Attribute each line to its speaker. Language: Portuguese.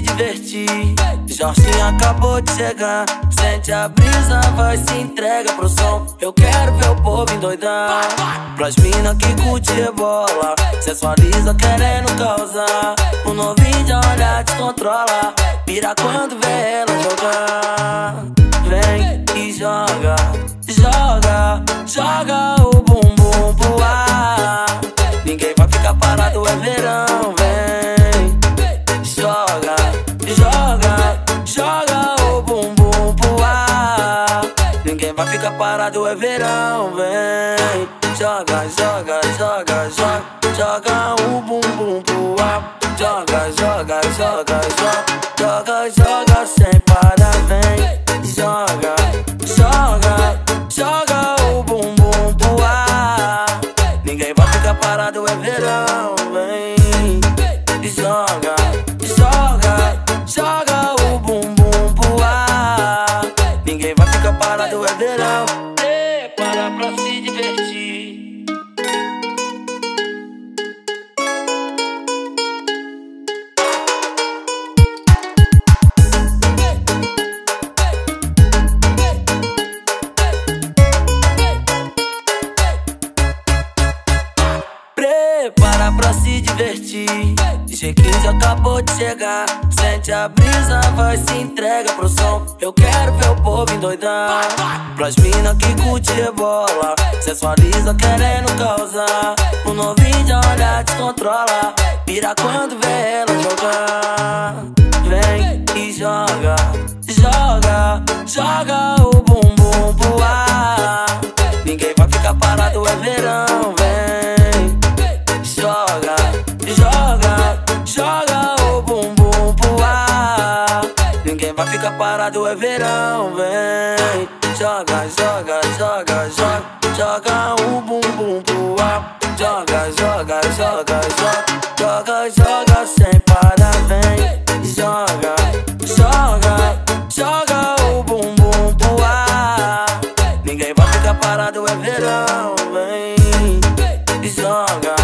Speaker 1: divertir. Jorginho acabou de chegar. Sente a brisa, vai se entrega pro som. Eu quero ver o povo endoidar. Pras mina que curte bola. Sensualiza querendo causar. O novinho de olhar descontrola. Pira quando vê ela jogar. Vem e joga, joga, joga Ninguém vai ficar parado, é verão. Vem, joga, joga, joga, joga, joga o bumbum pro ar. Joga, joga, joga, joga, joga, joga sem parar. Vem, joga, joga, joga o bumbum pro ar. Ninguém vai ficar parado, é verão. Vem, joga, Prepara pra se divertir. G15 acabou de chegar. Sente a brisa, vai se entrega pro som. Eu quero ver o povo endoidar. Pras mina que curte bola. Sensualiza querendo causar. O novinho de olhar descontrola. Pira quando vê ela jogar. Vem e joga, joga, joga Vai ficar parado, é verão. Vem, joga, joga, joga, joga, joga o bumbum pro ar. Joga, joga, joga, joga, joga, joga sem parar. Vem, joga, joga, joga o bumbum pro ar. Ninguém vai ficar parado, é verão. Vem, joga,